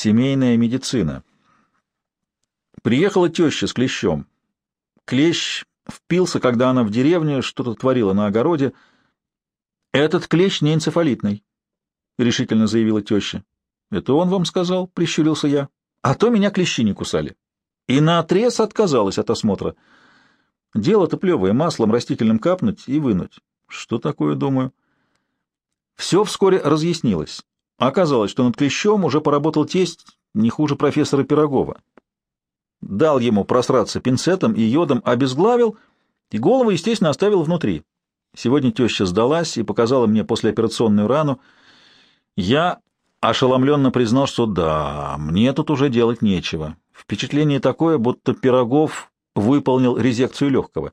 Семейная медицина. Приехала теща с клещом. Клещ впился, когда она в деревне что-то творила на огороде. «Этот клещ не энцефалитный», — решительно заявила теща. «Это он вам сказал?» — прищурился я. «А то меня клещи не кусали». И наотрез отказалась от осмотра. Дело-то плевое, маслом растительным капнуть и вынуть. Что такое, думаю? Все вскоре разъяснилось. Оказалось, что над клещом уже поработал тесть не хуже профессора Пирогова. Дал ему просраться пинцетом и йодом, обезглавил, и голову, естественно, оставил внутри. Сегодня теща сдалась и показала мне послеоперационную рану. Я ошеломленно признал, что да, мне тут уже делать нечего. Впечатление такое, будто Пирогов выполнил резекцию легкого.